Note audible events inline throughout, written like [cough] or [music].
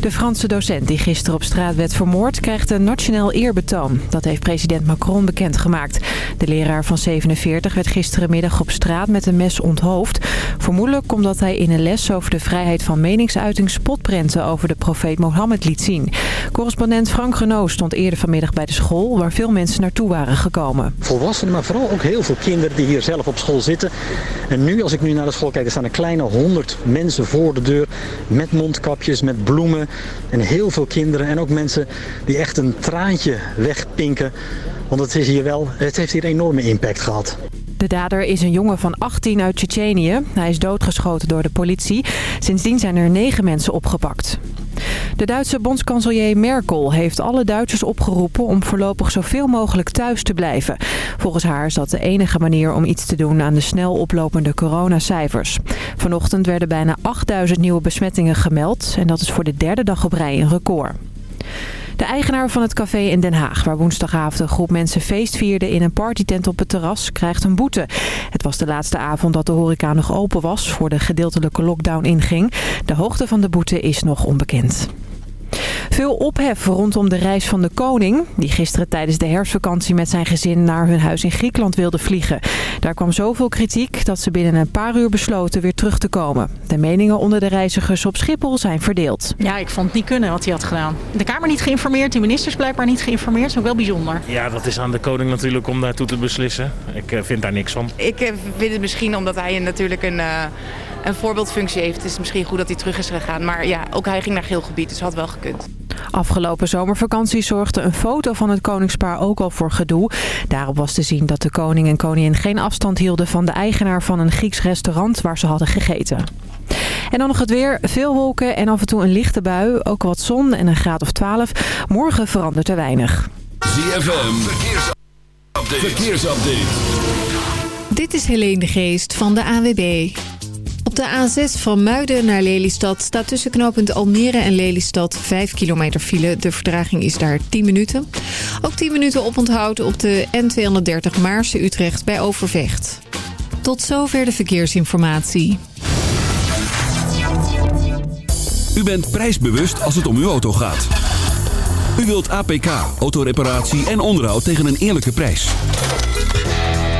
De Franse docent die gisteren op straat werd vermoord krijgt een nationaal eerbetoon. Dat heeft president Macron bekendgemaakt. De leraar van 47 werd gisterenmiddag op straat met een mes onthoofd. Vermoedelijk omdat hij in een les over de vrijheid van meningsuiting spotprenten over de profeet Mohammed liet zien. Correspondent Frank Renaud stond eerder vanmiddag bij de school waar veel mensen naartoe waren gekomen. Volwassenen, maar vooral ook heel veel kinderen die hier zelf op school zitten. En nu, als ik nu naar de school kijk, er staan een kleine honderd mensen voor de deur met mondkapjes, met bloemen. En heel veel kinderen en ook mensen die echt een traantje wegpinken. Want het, is hier wel, het heeft hier een enorme impact gehad. De dader is een jongen van 18 uit Tsjetsjenië. Hij is doodgeschoten door de politie. Sindsdien zijn er negen mensen opgepakt. De Duitse bondskanselier Merkel heeft alle Duitsers opgeroepen om voorlopig zoveel mogelijk thuis te blijven. Volgens haar is dat de enige manier om iets te doen aan de snel oplopende coronacijfers. Vanochtend werden bijna 8000 nieuwe besmettingen gemeld en dat is voor de derde dag op rij een record. De eigenaar van het café in Den Haag, waar woensdagavond een groep mensen feest vierde in een partytent op het terras, krijgt een boete. Het was de laatste avond dat de horeca nog open was voor de gedeeltelijke lockdown inging. De hoogte van de boete is nog onbekend. Veel ophef rondom de reis van de koning, die gisteren tijdens de herfstvakantie met zijn gezin naar hun huis in Griekenland wilde vliegen. Daar kwam zoveel kritiek dat ze binnen een paar uur besloten weer terug te komen. De meningen onder de reizigers op Schiphol zijn verdeeld. Ja, ik vond het niet kunnen wat hij had gedaan. De Kamer niet geïnformeerd, de ministers blijkbaar niet geïnformeerd. Dat is ook wel bijzonder. Ja, dat is aan de koning natuurlijk om daartoe te beslissen. Ik uh, vind daar niks van. Ik uh, vind het misschien omdat hij natuurlijk een... Uh een voorbeeldfunctie heeft. Het is misschien goed dat hij terug is gegaan. Maar ja, ook hij ging naar geel gebied, dus had wel gekund. Afgelopen zomervakantie zorgde een foto van het koningspaar ook al voor gedoe. Daarop was te zien dat de koning en koningin geen afstand hielden van de eigenaar van een Grieks restaurant waar ze hadden gegeten. En dan nog het weer. Veel wolken en af en toe een lichte bui. Ook wat zon en een graad of 12. Morgen verandert er weinig. ZFM, verkeersupdate. verkeersupdate. Dit is Helene de Geest van de AWB. De A6 van Muiden naar Lelystad staat tussen knooppunt Almere en Lelystad 5 kilometer file. De vertraging is daar 10 minuten. Ook 10 minuten oponthoud op de N230 Maarse-Utrecht bij Overvecht. Tot zover de verkeersinformatie. U bent prijsbewust als het om uw auto gaat. U wilt APK, autoreparatie en onderhoud tegen een eerlijke prijs.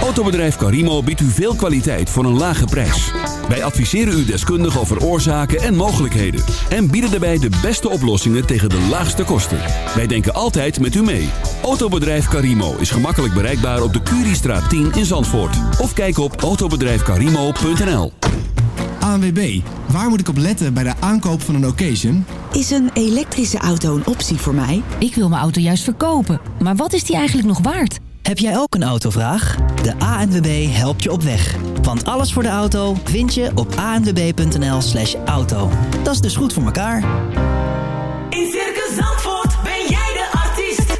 Autobedrijf Carimo biedt u veel kwaliteit voor een lage prijs. Wij adviseren u deskundig over oorzaken en mogelijkheden. En bieden daarbij de beste oplossingen tegen de laagste kosten. Wij denken altijd met u mee. Autobedrijf Carimo is gemakkelijk bereikbaar op de Curiestraat 10 in Zandvoort. Of kijk op autobedrijfcarimo.nl ANWB, waar moet ik op letten bij de aankoop van een occasion? Is een elektrische auto een optie voor mij? Ik wil mijn auto juist verkopen. Maar wat is die eigenlijk nog waard? Heb jij ook een autovraag? De ANWB helpt je op weg. Want alles voor de auto vind je op anwb.nl slash auto. Dat is dus goed voor elkaar. In Circus Zandvoort ben jij de artiest.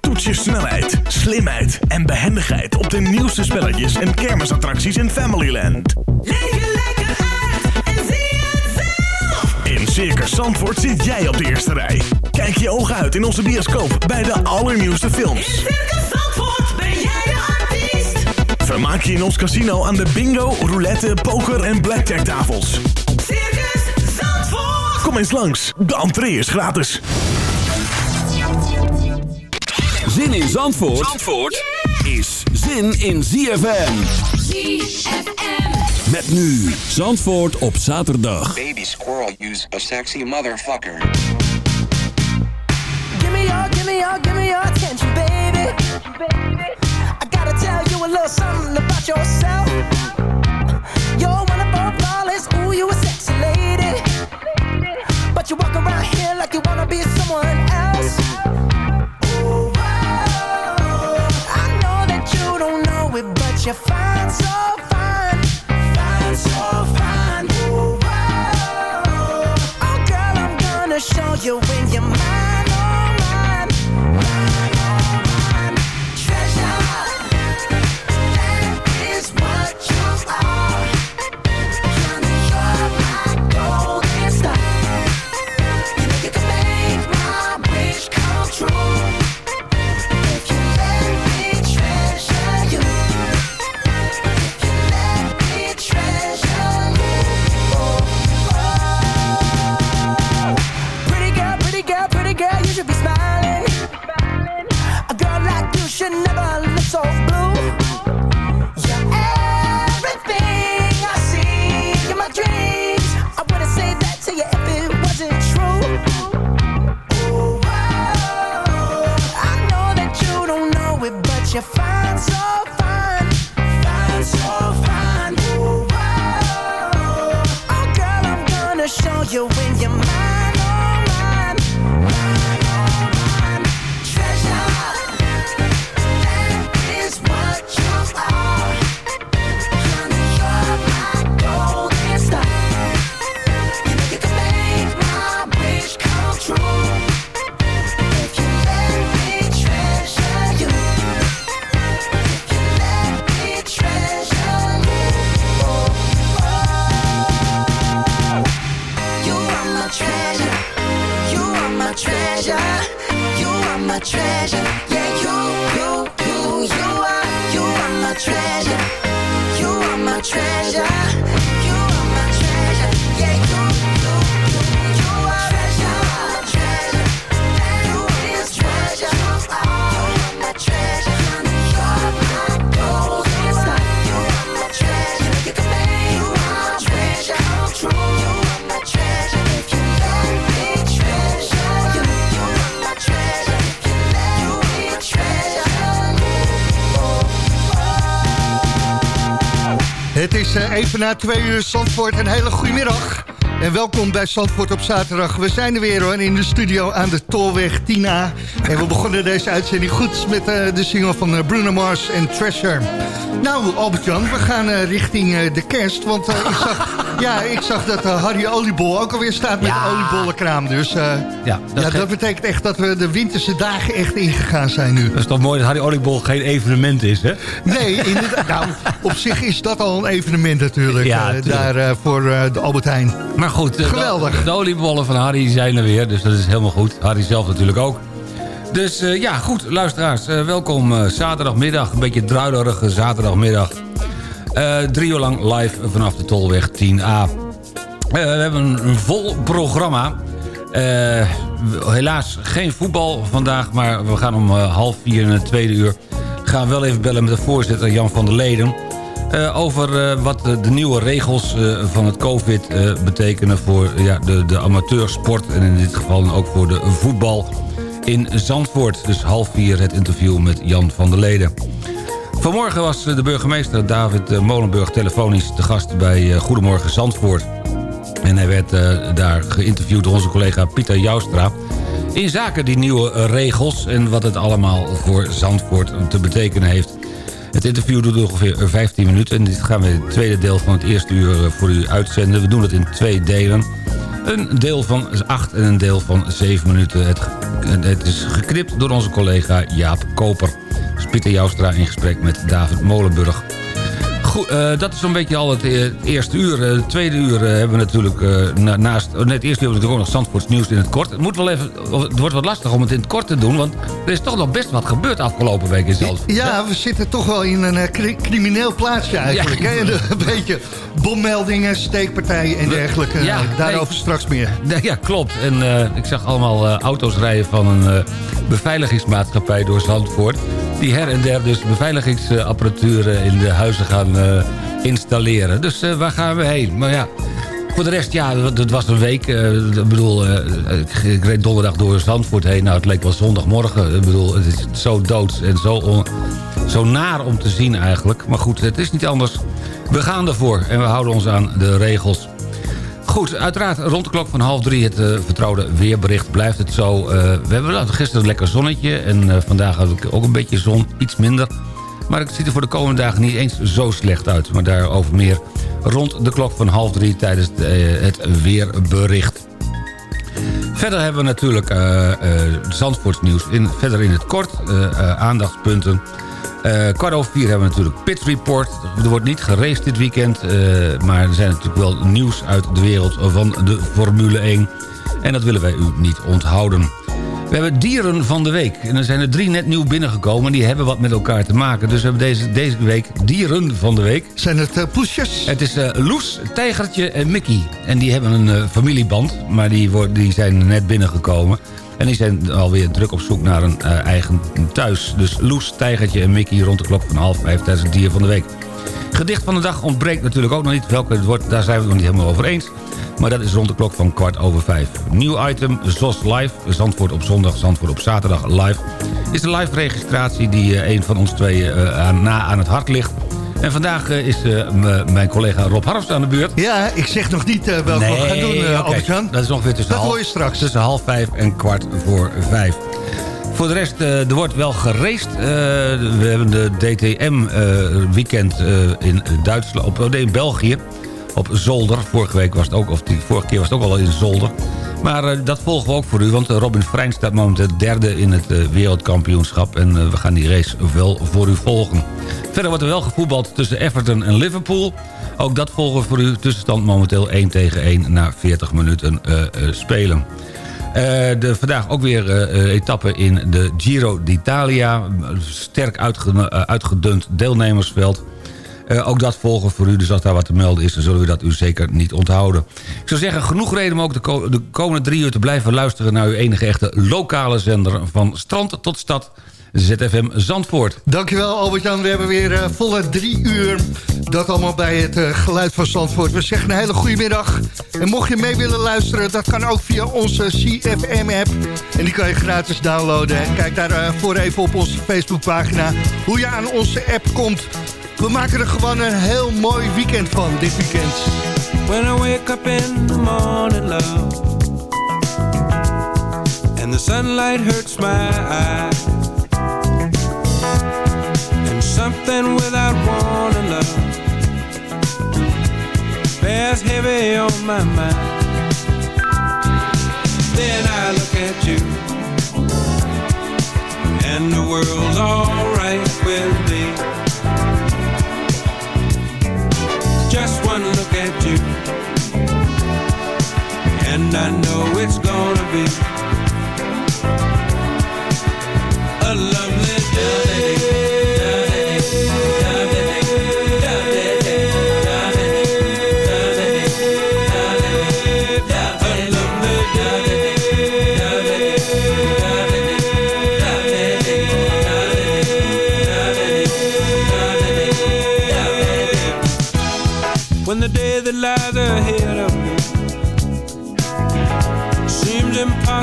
Toets je snelheid, slimheid en behendigheid op de nieuwste spelletjes en kermisattracties in Familyland. Leef je lekker uit en zie het zelf. In Circus Zandvoort zit jij op de eerste rij. Kijk je ogen uit in onze bioscoop bij de allernieuwste films. In Vermaak je in ons casino aan de bingo, roulette, poker en blackjack tafels. Circus Zandvoort. Kom eens langs, de entree is gratis. Zin in Zandvoort, Zandvoort is zin in ZFM. ZFM. Met nu Zandvoort op zaterdag. Baby squirrel use a sexy motherfucker. Give me your, give me your, give me your attention, baby. I tell you a little something about yourself. You're our flawless, ooh, you a sexy lady. But you walk around here like you wanna be someone else. Ooh. I know that you don't know it, but you're fine, so fine. Fine, so fine. Ooh. Oh, girl, I'm gonna show you when you're mine, na twee uur Zandvoort. Een hele goede middag. En welkom bij Zandvoort op zaterdag. We zijn er weer hoor, in de studio aan de Tolweg 10A. En we begonnen deze uitzending goed met eh, de single van eh, Bruno Mars en Treasure. Nou, Albert-Jan, we gaan eh, richting de kerst. Want ik, zag, ja, ik zag dat eh, Harry Oliebol ook alweer staat met de oliebollenkraam. Dus eh, Ja, ja, dat betekent echt dat we de winterse dagen echt ingegaan zijn nu. Dat is toch mooi dat Harry Oliebol geen evenement is, hè? Nee, inderdaad. nou, op zich is dat al een evenement natuurlijk. Ja, eh, daar voor de Albert Heijn. Maar goed, Geweldig. De, de oliebollen van Harry zijn er weer, dus dat is helemaal goed. Harry zelf natuurlijk ook. Dus ja, goed, luisteraars, welkom zaterdagmiddag. Een beetje druilerige zaterdagmiddag. Eh, drie uur lang live vanaf de Tolweg 10A. Eh, we hebben een vol programma. Eh, helaas geen voetbal vandaag, maar we gaan om half vier in het tweede uur... gaan we wel even bellen met de voorzitter Jan van der Leden... Over wat de, nieuwe regels van het COVID betekenen voor ja, de, de amateursport... en in dit geval ook voor de voetbal in Zandvoort. Dus half vier het interview met Jan van der Leden. Vanmorgen was de burgemeester David eh, Molenburg telefonisch te gast bij eh, Goedemorgen Zandvoort. En hij werd eh, daar geïnterviewd door onze collega Pieter Joustra... in zaken die nieuwe regels en wat het allemaal voor Zandvoort te betekenen heeft. Het interview duurt ongeveer 15 minuten... en dit gaan we het tweede deel van het eerste uur voor u uitzenden. We doen het in twee delen. Een deel van 8 en een deel van 7 minuten. Het, het is geknipt door onze collega Jaap Koper. Pieter Joustra in gesprek met David Molenburg. Goed, eh, dat is zo'n beetje al het, eh, het eerste uur. Eh, het tweede uur eh, hebben we natuurlijk na- naast... oh, nee, het eerste uur hebben we natuurlijk ook nog Zandvoorts nieuws in het kort. Het, moet wel even, het wordt wat lastig om het in het kort te doen... want er is toch nog best wat gebeurd afgelopen week in Zandvoort. Ja, we zitten toch wel in een cri- crimineel plaatsje eigenlijk. Ja. hè? [laughs] En, Een beetje bommeldingen, steekpartijen en dergelijke. Ja, Daarover nee. straks meer. Nee, ja, klopt. En ik zag allemaal auto's rijden van een beveiligingsmaatschappij door Zandvoort. Die her en der dus beveiligingsapparatuur in de huizen gaan installeren. Dus eh, waar gaan we heen? Maar ja, voor de rest, ja, het was een week. eh, ik bedoel, eh, ik, reed donderdag door Zandvoort heen. Nou, het leek wel zondagmorgen. Ik bedoel, het is zo doods en zo, zo naar om te zien eigenlijk. Maar goed, het is niet anders. We gaan ervoor en we houden ons aan de regels. Goed, uiteraard rond de klok van half drie het eh, vertrouwde weerbericht. Blijft het zo. eh, we hebben gisteren een lekker zonnetje. En eh, vandaag had ik ook een beetje zon. Iets minder. Maar het ziet er voor de komende dagen niet eens zo slecht uit. Maar daarover meer rond de klok van half drie tijdens de, eh, het weerbericht. Verder hebben we natuurlijk Zandvoorts nieuws. In, verder in het kort, eh, aandachtspunten. Kwart over vier hebben we natuurlijk Pit Report. Er wordt niet geraced dit weekend. maar er zijn natuurlijk wel nieuws uit de wereld van de Formule 1. En dat willen wij u niet onthouden. We hebben dieren van de week. En er zijn er drie net nieuw binnengekomen. En die hebben wat met elkaar te maken. Dus we hebben deze, deze week dieren van de week. Zijn het uh, poesjes? Het is uh, Loes, Tijgertje en Mickey. En die hebben een uh, familieband. Maar die, worden, die zijn net binnengekomen. En die zijn alweer druk op zoek naar een eigen thuis. Dus Loes, Tijgertje en Mickey rond de klok van half vijf tijdens het dier van de week. Gedicht van de dag ontbreekt natuurlijk ook nog niet. Welke het wordt, daar zijn we het nog niet helemaal over eens. Maar dat is rond de klok van kwart over vijf. Nieuw item, ZOS Live. Zandvoort op zondag, Zandvoort op zaterdag live. Is de live registratie die uh, een van ons twee aan, na aan het hart ligt. En vandaag uh, is mijn collega Rob Harfs aan de beurt. Ja, ik zeg nog niet welke nee, we gaan doen, uh, okay. Albert-Jan. Dat is ongeveer tussen, dat half, hoor je straks. tussen half vijf en kwart voor vijf. Voor de rest, uh, er wordt wel geraced. Uh, we hebben de DTM uh, weekend in Duitsland, op, nee, in België. Op Zolder. Vorige week was het ook, of vorige keer was het ook al in Zolder. Maar dat volgen we ook voor u, want Robin Frein staat momenteel derde in het wereldkampioenschap. En we gaan die race wel voor u volgen. Verder wordt er wel gevoetbald tussen Everton en Liverpool. Ook dat volgen we voor u. Tussenstand momenteel 1 tegen 1 na 40 minuten spelen. Eh, de, vandaag ook weer eh, eh, etappe in de Giro d'Italia. Sterk uitge- uitgedund deelnemersveld. Eh, ook dat volgen voor u, dus als daar wat te melden is... dan zullen we dat u zeker niet onthouden. Ik zou zeggen, genoeg reden om ook de, de komende drie uur te blijven luisteren... naar uw enige echte lokale zender van strand tot stad... ZFM Zandvoort. Dankjewel Albert-Jan, we hebben weer eh, volle drie uur. Dat allemaal bij het eh, geluid van Zandvoort. We zeggen een hele goede middag. En mocht je mee willen luisteren, dat kan ook via onze CFM-app. En die kan je gratis downloaden. En kijk daarvoor even op onze Facebookpagina hoe je aan onze app komt. We maken er gewoon een heel mooi weekend van, dit weekend. When I wake up in the morning, love And the sunlight hurts my eyes And something without warning, love Bears heavy on my mind Then I look at you And the world's alright with me Just one look at you. And I know it's gonna be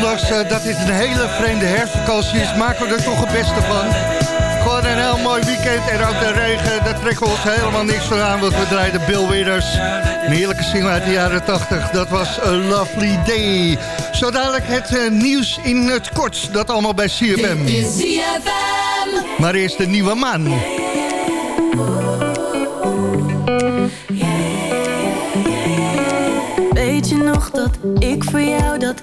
ondanks eh, dat dit een hele vreemde herfstvakantie is, maken we er toch het beste van. Gewoon een heel mooi weekend en ook de regen, daar trekken we ons helemaal niks van aan, want we draaiden Bill Withers. Een heerlijke single uit de jaren 80, dat was A Lovely Day. Zo dadelijk het eh, nieuws in het kort, dat allemaal bij CFM. Maar eerst de nieuwe man. Weet je nog dat ik voor jou dat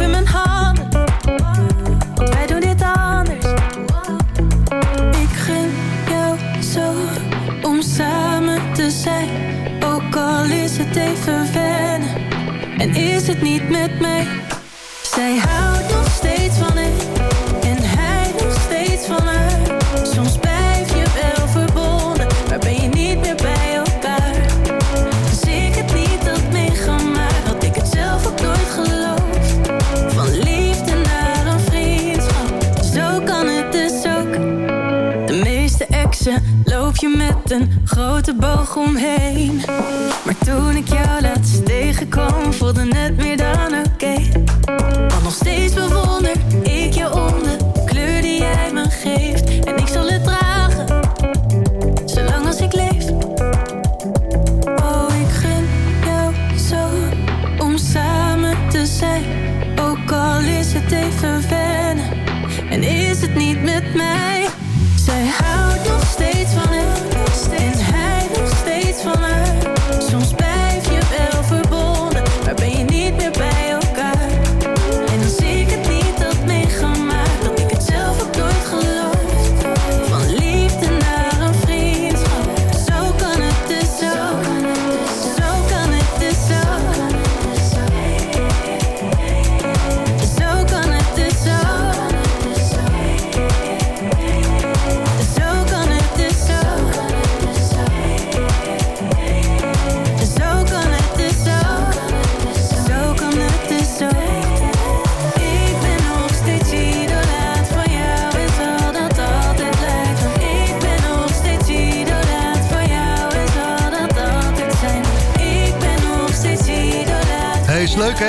in mijn handen. Wij doen dit anders. Ik gun jou zo om samen te zijn. Ook al is het even wennen. En is het niet met mij? Een grote boog omheen. Maar toen ik jou laatst tegenkwam, voelde het meer dan oké. Want nog steeds bewonder ik je om de kleur die jij me geeft. En ik zal het dragen, zolang als ik leef. Oh, ik gun jou zo om samen te zijn. Ook al is het even wennen en is het niet met mij.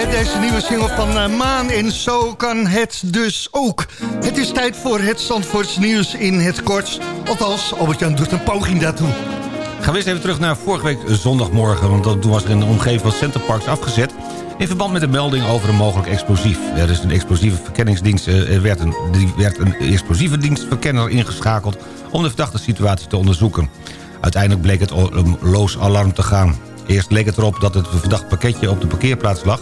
Hè? Deze nieuwe single van eh, Maan. En zo kan het dus ook. Het is tijd voor het Zandvoorts nieuws in het kort. Althans, Albert-Jan doet een poging daartoe. Gaan we eens even terug naar vorige week zondagmorgen. Want toen was er in de omgeving van Centerparks afgezet. In verband met de melding over een mogelijk explosief. Er is een explosieve verkenningsdienst. eh, Er werd een, die werd een explosieve dienstverkenner ingeschakeld... om de verdachte situatie te onderzoeken. Uiteindelijk bleek het om loos alarm te gaan. Eerst leek het erop dat het verdacht pakketje op de parkeerplaats lag...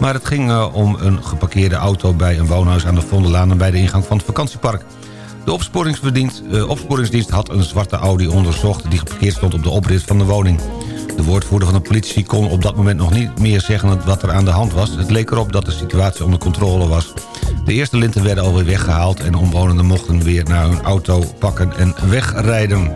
maar het ging eh, om een geparkeerde auto bij een woonhuis aan de Vondellaan... en bij de ingang van het vakantiepark. De opsporingsdienst, eh, opsporingsdienst had een zwarte Audi onderzocht... die geparkeerd stond op de oprit van de woning. De woordvoerder van de politie kon op dat moment nog niet meer zeggen wat er aan de hand was. Het leek erop dat de situatie onder controle was. De eerste linten werden alweer weggehaald... en omwonenden mochten weer naar hun auto pakken en wegrijden.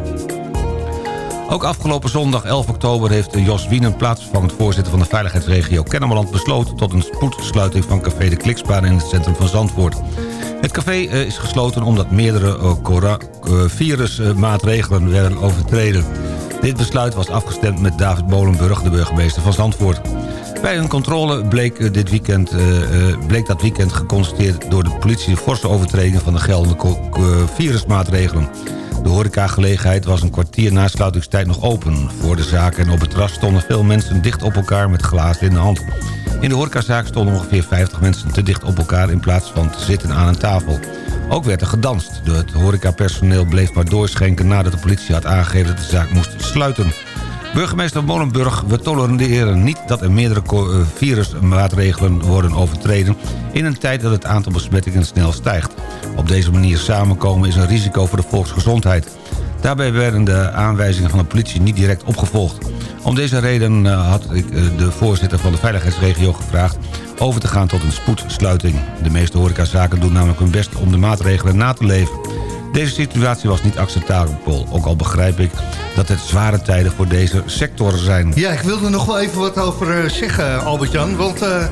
Ook afgelopen zondag 11 oktober heeft Jos Wienen... plaatsvervangend voorzitter van de veiligheidsregio Kennemerland... besloten tot een spoedsluiting van Café de Kliksbaan... in het centrum van Zandvoort. Het café eh, is gesloten omdat meerdere eh, eh, virusmaatregelen werden overtreden. Dit besluit was afgestemd met David Molenburg, de burgemeester van Zandvoort. Bij een controle bleek, dit weekend, bleek dat weekend geconstateerd door de politie... forse overtredingen van de geldende virusmaatregelen. De horecagelegenheid was een kwartier na sluitingstijd nog open. Voor de zaak en op het terras stonden veel mensen dicht op elkaar met glazen in de hand. In de horecazaak stonden ongeveer 50 mensen te dicht op elkaar... in plaats van te zitten aan een tafel. Ook werd er gedanst. Het horecapersoneel bleef maar doorschenken... nadat de politie had aangegeven dat de zaak moest sluiten. Burgemeester Molenburg, we tolereren niet dat er meerdere eh, virusmaatregelen worden overtreden... in een tijd dat het aantal besmettingen snel stijgt. Op deze manier samenkomen is een risico voor de volksgezondheid. Daarbij werden de aanwijzingen van de politie niet direct opgevolgd. Om deze reden eh, had ik eh, de voorzitter van de veiligheidsregio gevraagd... over te gaan tot een spoedsluiting. De meeste horecazaken doen namelijk hun best om de maatregelen na te leven. Deze situatie was niet acceptabel. Ook al begrijp ik dat het zware tijden voor deze sector zijn. Ja, ik wilde er nog wel even wat over eh, zeggen, Albert-Jan. Want eh,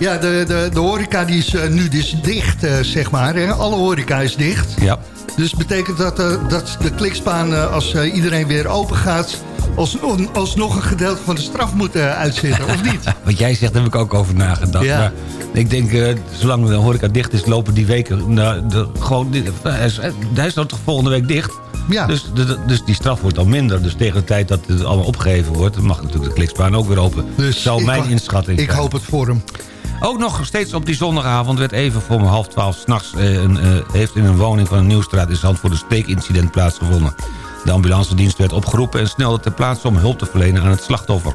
ja, de, de, de horeca die is eh, nu dus dicht, zeg maar. Hè? Alle horeca is dicht. Ja. Dus betekent dat dat de klikspaan, als iedereen weer open gaat... Als, alsnog een gedeelte van de straf moet uitzitten, of niet? [laughs] Wat jij zegt, heb ik ook over nagedacht. Ja. Maar ik denk, zolang de horeca dicht is, lopen die weken... Nou, de, gewoon, is, dan toch volgende week dicht? Ja. Dus, dus die straf wordt al minder. Dus tegen de tijd dat het allemaal opgegeven wordt... mag natuurlijk de klikspaan ook weer open. Dus Zou mijn ho- inschatting Ik hoop het voor hem. Ook nog steeds op die zondagavond werd even voor half twaalf s'nachts... Eh, eh, heeft in een woning van een Nieuwstraat in Zandvoort een steekincident plaatsgevonden. De ambulancedienst werd opgeroepen en snelde ter plaatse om hulp te verlenen aan het slachtoffer.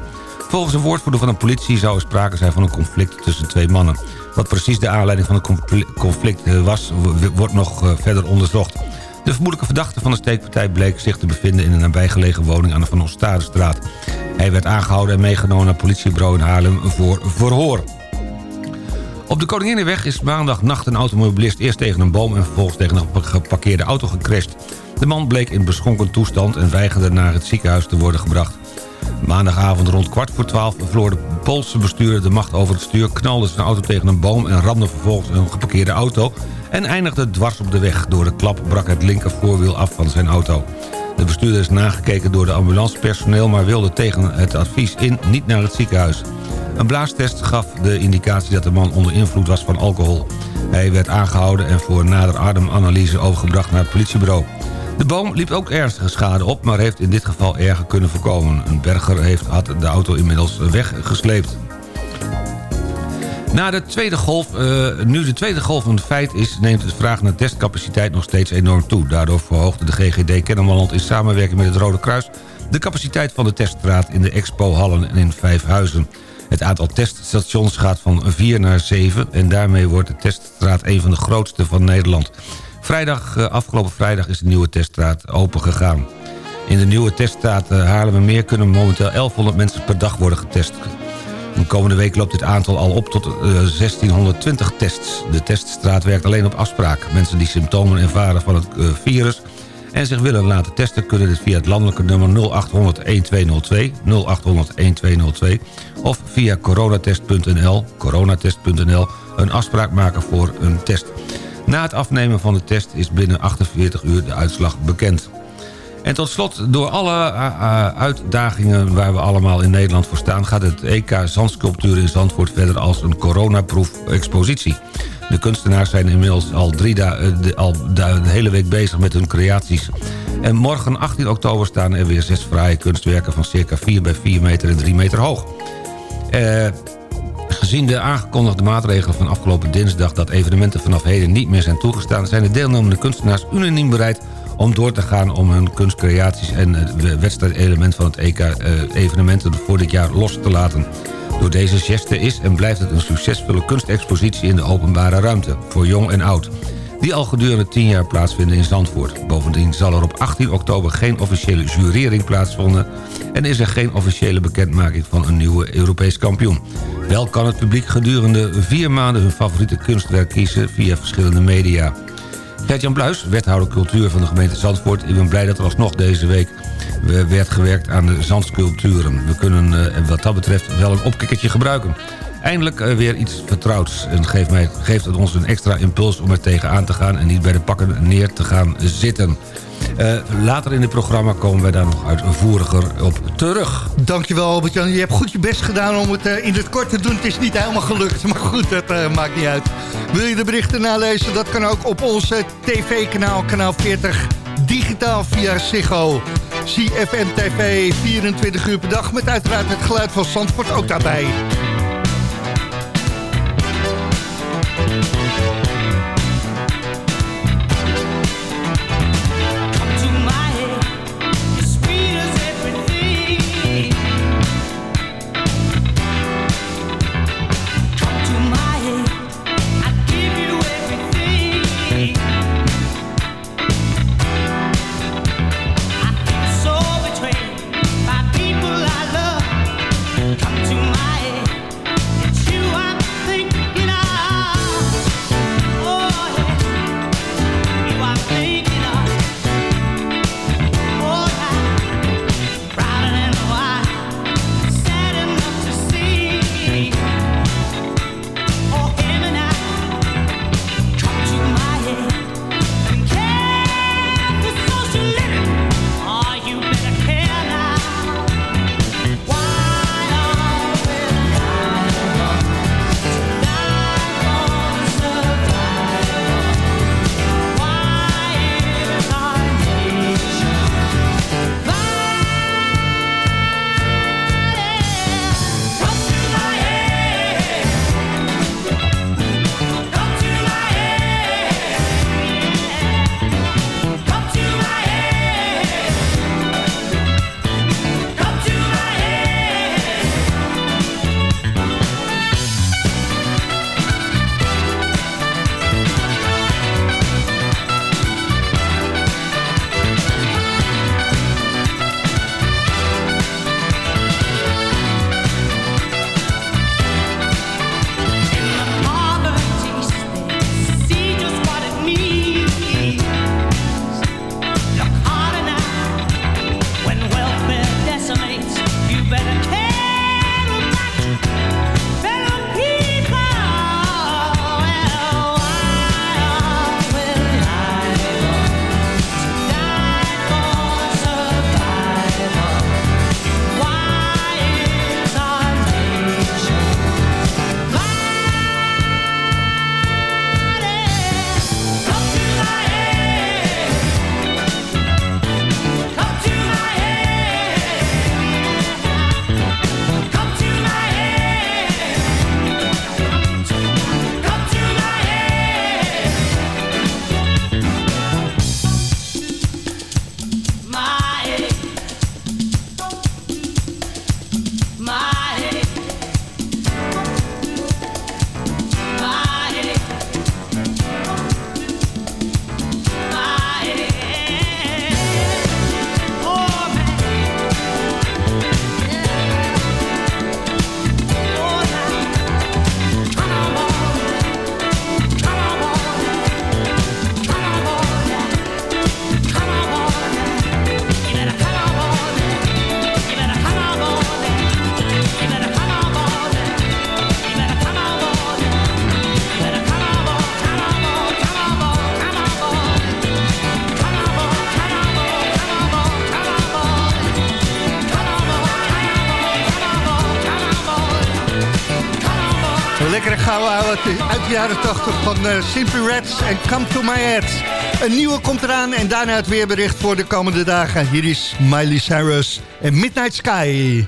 Volgens een woordvoerder van de politie zou er sprake zijn van een conflict tussen twee mannen. Wat precies de aanleiding van het confli- conflict eh, was, wordt nog eh, verder onderzocht. De vermoedelijke verdachte van de steekpartij bleek zich te bevinden in een nabijgelegen woning aan de Van. Hij werd aangehouden en meegenomen naar politiebureau in Haarlem voor verhoor. Op de Koninginnenweg is maandagnacht een automobilist eerst tegen een boom... en vervolgens tegen een geparkeerde auto gecrashed. De man bleek in beschonken toestand en weigerde naar het ziekenhuis te worden gebracht. Maandagavond rond kwart voor twaalf verloor de Poolse bestuurder de macht over het stuur... knalde zijn auto tegen een boom en ramde vervolgens een geparkeerde auto... en eindigde dwars op de weg. Door de klap brak het linker voorwiel af van zijn auto. De bestuurder is nagekeken door de ambulancepersoneel... maar wilde tegen het advies in niet naar het ziekenhuis. Een blaastest gaf de indicatie dat de man onder invloed was van alcohol. Hij werd aangehouden en voor nader ademanalyse overgebracht naar het politiebureau. De boom liep ook ernstige schade op, maar heeft in dit geval erger kunnen voorkomen. Een berger heeft, had de auto inmiddels weggesleept. Na de tweede golf, uh, nu de tweede golf een feit is... neemt de vraag naar testcapaciteit nog steeds enorm toe. Daardoor verhoogde de GGD Kennemerland in samenwerking met het Rode Kruis... de capaciteit van de teststraat in de expohallen en in vijf huizen. Het aantal teststations gaat van 4 naar 7... en daarmee wordt de teststraat een van de grootste van Nederland. Vrijdag, uh, afgelopen vrijdag is de nieuwe teststraat opengegaan. In de nieuwe teststraat uh, Haarlemmermeer kunnen momenteel 1100 mensen per dag worden getest. De komende week loopt dit aantal al op tot uh, 1620 tests. De teststraat werkt alleen op afspraak. Mensen die symptomen ervaren van het uh, virus en zich willen laten testen... kunnen dit via het landelijke nummer 0800-1202, 0800-1202... of via coronatest.nl, coronatest.nl een afspraak maken voor een test. Na het afnemen van de test is binnen 48 uur de uitslag bekend. En tot slot, door alle uh, uitdagingen waar we allemaal in Nederland voor staan... gaat het EK Zandsculptuur in Zandvoort verder als een coronaproof expositie. De kunstenaars zijn inmiddels al, drie da de, al de hele week bezig met hun creaties. En morgen 18 oktober staan er weer zes fraaie kunstwerken... van circa 4 bij 4 meter en 3 meter hoog. Gezien de aangekondigde maatregelen van afgelopen dinsdag... dat evenementen vanaf heden niet meer zijn toegestaan... zijn de deelnemende kunstenaars unaniem bereid om door te gaan om hun kunstcreaties en het wedstrijdelement van het EK-evenementen voor dit jaar los te laten. Door deze geste is en blijft het een succesvolle kunstexpositie in de openbare ruimte, voor jong en oud die al gedurende 10 jaar plaatsvinden in Zandvoort. Bovendien zal er op 18 oktober geen officiële jurering plaatsvinden... en is er geen officiële bekendmaking van een nieuwe Europees kampioen. Wel kan het publiek gedurende vier maanden hun favoriete kunstwerk kiezen via verschillende media. Gert-Jan Bluis, wethouder cultuur van de gemeente Zandvoort... ik ben blij dat er alsnog deze week werd gewerkt aan de zandsculpturen. We kunnen eh, wat dat betreft wel een opkikkertje gebruiken. Eindelijk uh, weer iets vertrouwds. En geeft, mij, geeft het ons een extra impuls om er tegenaan te gaan... en niet bij de pakken neer te gaan zitten. Uh, later in het programma komen wij daar nog uitvoeriger op terug. Dankjewel Albert-Jan. Je hebt goed je best gedaan om het uh, in het kort te doen. Het is niet helemaal gelukt, [laughs] maar goed, dat uh, maakt niet uit. Wil je de berichten nalezen? Dat kan ook op onze tv-kanaal, kanaal 40. Digitaal via Ziggo. CFM TV, 24 uur per dag. Met uiteraard het geluid van Zandvoort ook daarbij. Lekkere gouden oude uit de jaren 80 van uh, Simply Reds en Come To My Head. Een nieuwe komt eraan en daarna het weerbericht voor de komende dagen. Hier is Miley Cyrus en Midnight Sky.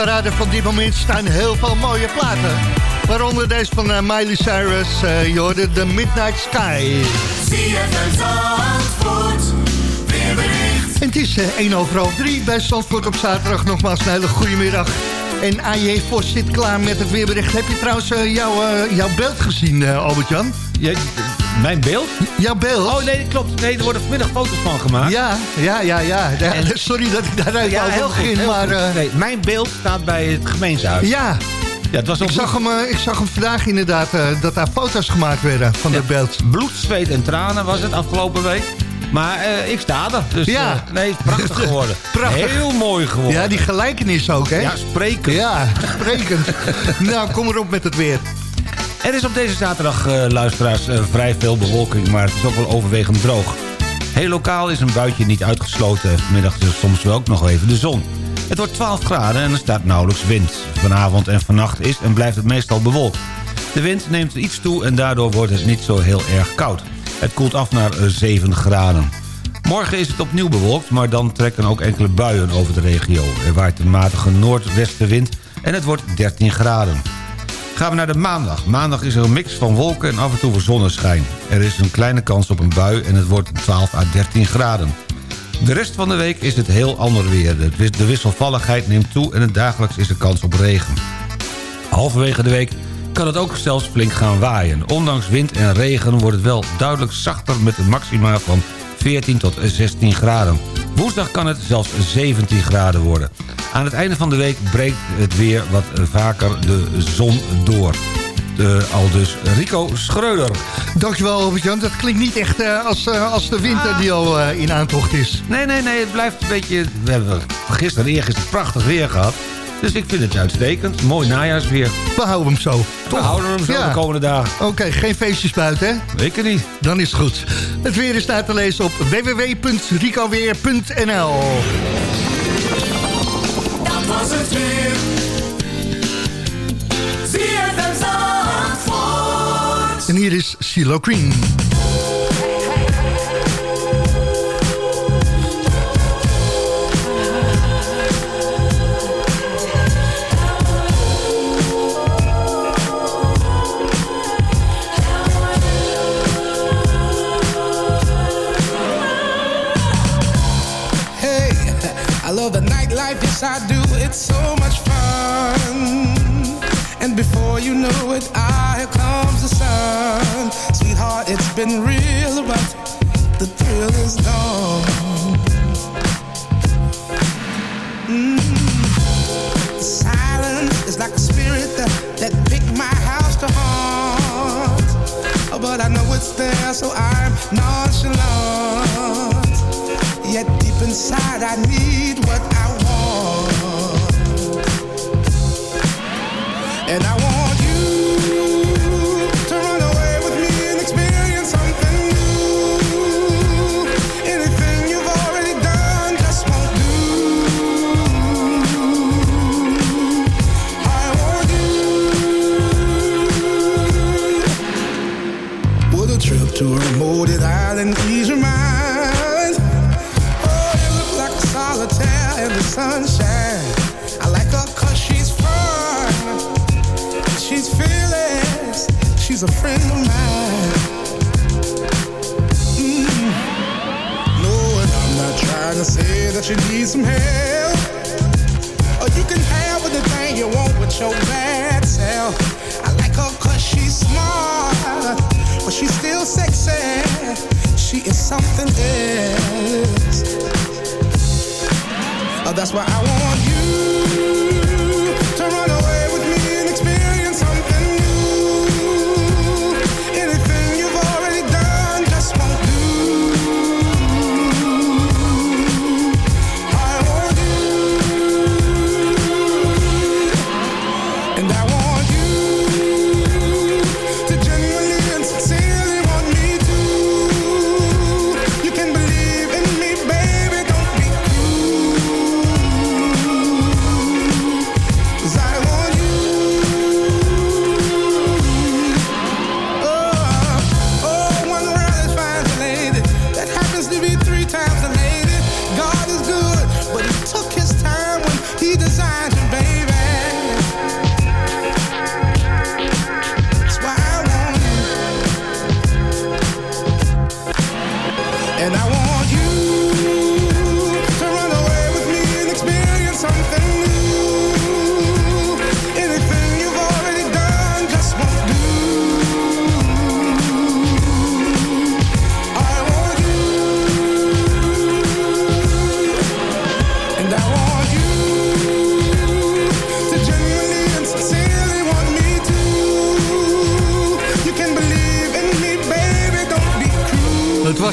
Hitparade van dit moment staan heel veel mooie platen. Waaronder deze van eh, Miley Cyrus, hoorde The Midnight Sky. Zandvoort, weerbericht. En het is eh 1 over half 3 bij Zandvoort op zaterdag. Nogmaals een hele goede middag. En AJ Vos zit klaar met het weerbericht. Heb je trouwens jouw, jouw beeld gezien, Albert-Jan? Mijn beeld? Jouw beeld. Oh nee, klopt. Nee, er worden vanmiddag foto's van gemaakt. Ja, ja, ja, ja. Ja, [laughs] Sorry dat ik daar even Ja, heel begin, maar... eh, Nee, mijn beeld staat bij het gemeentehuis. ja, Ja, het was ik zag, hem, eh, ik zag hem vandaag inderdaad eh, dat daar foto's gemaakt werden van dat beeld. bloed, zweet en tranen was het afgelopen week. Maar ik sta er. Dus Ja. nee, prachtig [laughs] geworden. Prachtig. Heel mooi geworden. Ja, die gelijkenis ook, hè? Ja, sprekend. Ja, sprekend. [laughs] nou, kom erop met het weer. Er is op deze zaterdag, eh, luisteraars, eh, vrij veel bewolking, maar het is ook wel overwegend droog. Heel lokaal is een buitje niet uitgesloten. Vanmiddag is soms wel ook nog even de zon. Het wordt 12 graden en er staat nauwelijks wind. Vanavond en vannacht is en blijft het meestal bewolkt. De wind neemt iets toe en daardoor wordt het niet zo heel erg koud. Het koelt af naar eh, 7 graden. Morgen is het opnieuw bewolkt, maar dan trekken ook enkele buien over de regio. Er waait een matige noordwestenwind en het wordt 13 graden. Gaan we naar de maandag. Maandag is er een mix van wolken en af en toe zonneschijn. Er is een kleine kans op een bui en het wordt 12 à 13 graden. De rest van de week is het heel ander weer. De wis- De wisselvalligheid neemt toe en het dagelijks is er kans op regen. Halverwege de week kan het ook zelfs flink gaan waaien. Ondanks wind en regen wordt het wel duidelijk zachter... met een maxima van 14 tot 16 graden. Woensdag kan het zelfs 17 graden worden. Aan het einde van de week breekt het weer wat vaker de zon door. De, al dus Rico Schreuder. Dankjewel Albert-Jan. Dat klinkt niet echt eh, als, eh, als de winter die al eh, in aantocht is. Nee, nee, nee, het blijft een beetje... We hebben gisteren en eergisteren prachtig weer gehad. Dus ik vind het uitstekend. Mooi najaarsweer. We houden hem zo. We houden hem zo Ja. de komende dagen. Oké, geen feestjes buiten, hè? Zeker niet. Dan is het goed. Het weer is daar te lezen op www.ricoweer.nl was het weer. ZFM Zandvoort. En hier is CeeLo Green. Hey, [laughs] I love the nightlife, yes I do. So much fun. And before you know it, ah, here comes the sun. Sweetheart, it's been real, but the thrill is gone. Mm. The silence is like a spirit that, that picked my house to haunt. But I know it's there, so I'm nonchalant. Yet deep inside I need what I trying to say that you need some help. Or you can have anything you want with your bad self. I like her cause she's smart. But she's still sexy. She is something else. Oh, that's why I want you